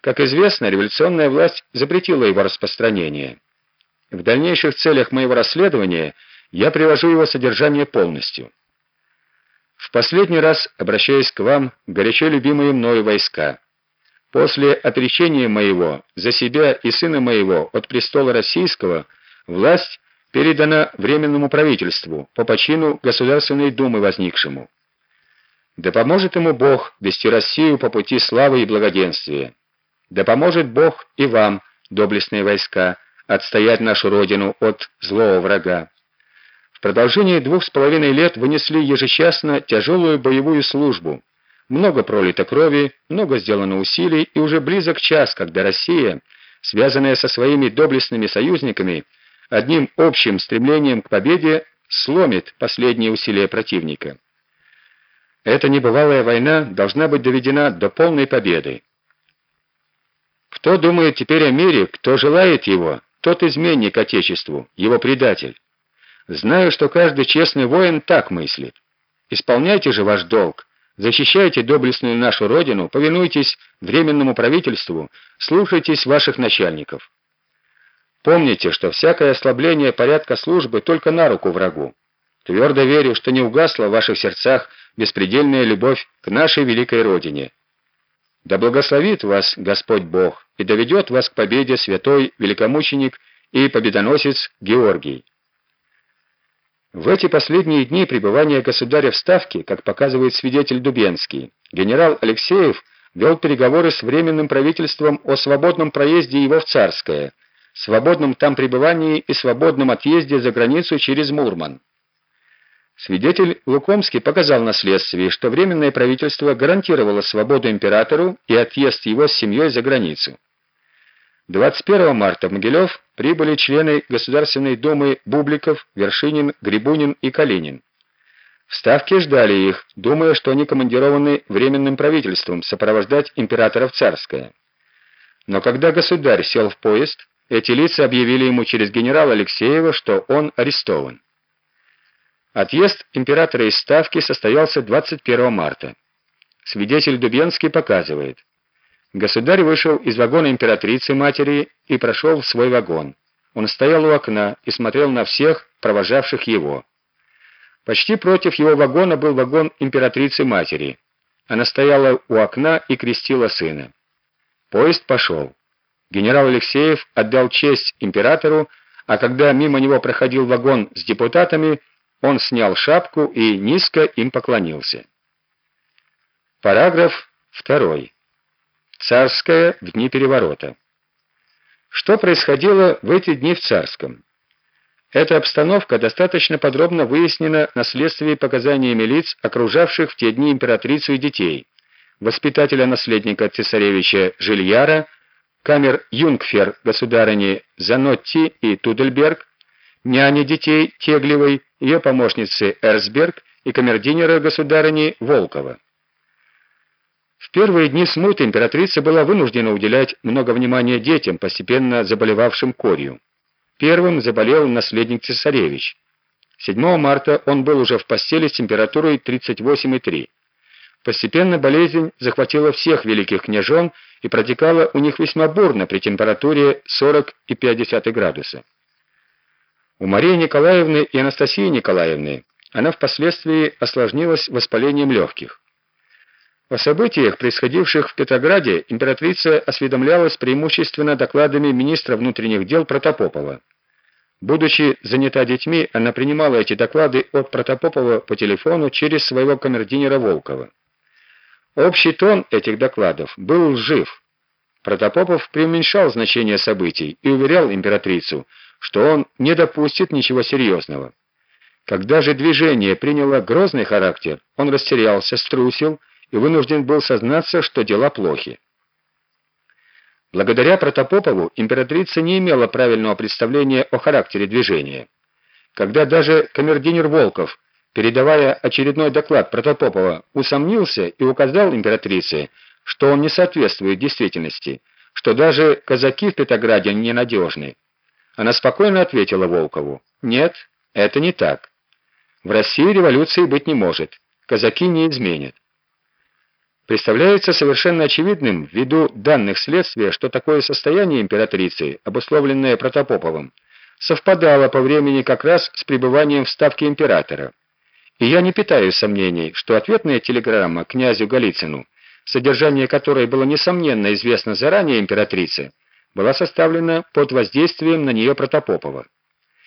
Как известно, революционная власть запретила его распространение. В дальнейших целях моего расследования я привожу его содержание полностью. В последний раз обращаюсь к вам, горячо любимые мною войска. После отречения моего за себя и сына моего от престола российского власть передана временному правительству по почину Государственной Думы возникшему. Да поможет ему Бог вести Россию по пути славы и благоденствия. Да поможет Бог и вам, доблестные войска, отстоять нашу родину от злого врага. В продолжении двух с половиной лет вынесли ежечасно тяжелую боевую службу. Много пролито крови, много сделано усилий, и уже близок час, когда Россия, связанная со своими доблестными союзниками, одним общим стремлением к победе сломит последние усилия противника. Эта небывалая война должна быть доведена до полной победы. Кто думает теперь о мире, кто желает его, тот изменник Отечеству, его предатель. Знаю, что каждый честный воин так мыслит. Исполняйте же ваш долг, защищайте доблестную нашу родину, повинуйтесь временному правительству, слушайтесь ваших начальников. Помните, что всякое ослабление порядка службы только на руку врагу. Твердо верю, что не угасла в ваших сердцах беспредельная любовь к нашей великой родине. Да благословит вас Господь Бог и доведет вас к победе святой великомученик и победоносец Георгий. В эти последние дни пребывания государя в Ставке, как показывает свидетель Дубенский, генерал Алексеев вел переговоры с временным правительством о свободном проезде его в Царское, свободном там пребывании и свободном отъезде за границу через Мурман. Свидетель Лукомский показал на следствии, что Временное правительство гарантировало свободу императору и отъезд его с семьей за границу. 21 марта в Могилев прибыли члены Государственной Думы Бубликов, Вершинин, Грибунин и Калинин. В Ставке ждали их, думая, что они командированы Временным правительством сопровождать императора в Царское. Но когда государь сел в поезд, эти лица объявили ему через генерала Алексеева, что он арестован. Отъезд императора из Ставки состоялся 21 марта. Свидетель Дубенский показывает. Государь вышел из вагона императрицы матери и прошел в свой вагон. Он стоял у окна и смотрел на всех, провожавших его. Почти против его вагона был вагон императрицы матери. Она стояла у окна и крестила сына. Поезд пошел. Генерал Алексеев отдал честь императору, а когда мимо него проходил вагон с депутатами, он снял шапку и низко им поклонился. Параграф 2. Царская в дни переворота. Что происходило в эти дни в Царском? Эта обстановка достаточно подробно выяснена на следствии показаниями лиц, окружавших в те дни императрицу и детей, воспитателя-наследника цесаревича Жильяра, камер Юнгфер государыни Занотти и Тудельберг, няни детей Теглевой, ее помощницы Эрсберг и камердинера государыни Волкова. В первые дни смуты императрица была вынуждена уделять много внимания детям, постепенно заболевавшим корью. Первым заболел наследник цесаревич. 7 марта он был уже в постели с температурой 38,3. Постепенно болезнь захватила всех великих княжон и протекала у них весьма бурно при температуре 40,5 градуса. У Марии Николаевны и Анастасии Николаевны она впоследствии осложнилась воспалением легких. О событиях, происходивших в Петрограде, императрица осведомлялась преимущественно докладами министра внутренних дел Протопопова. Будучи занята детьми, она принимала эти доклады от Протопопова по телефону через своего камердинера Волкова. Общий тон этих докладов был лжив. Протопопов преуменьшал значение событий и уверял императрицу, что он не допустит ничего серьезного. Когда же движение приняло грозный характер, он растерялся, струсил и вынужден был сознаться, что дела плохи. Благодаря Протопопову императрица не имела правильного представления о характере движения. Когда даже камердинер Волков, передавая очередной доклад Протопопова, усомнился и указал императрице, что он не соответствует действительности, что даже казаки в Петрограде ненадежны, она спокойно ответила Волкову: "Нет, это не так. В России революции быть не может. Казаки не изменят". Представляется совершенно очевидным, ввиду данных следствия, что такое состояние императрицы, обусловленное Протопоповым, совпадало по времени как раз с пребыванием в ставке императора. И я не питаю сомнений, что ответная телеграмма князю Голицыну, содержание которой было несомненно известно заранее императрице, была составлена под воздействием на нее Протопопова.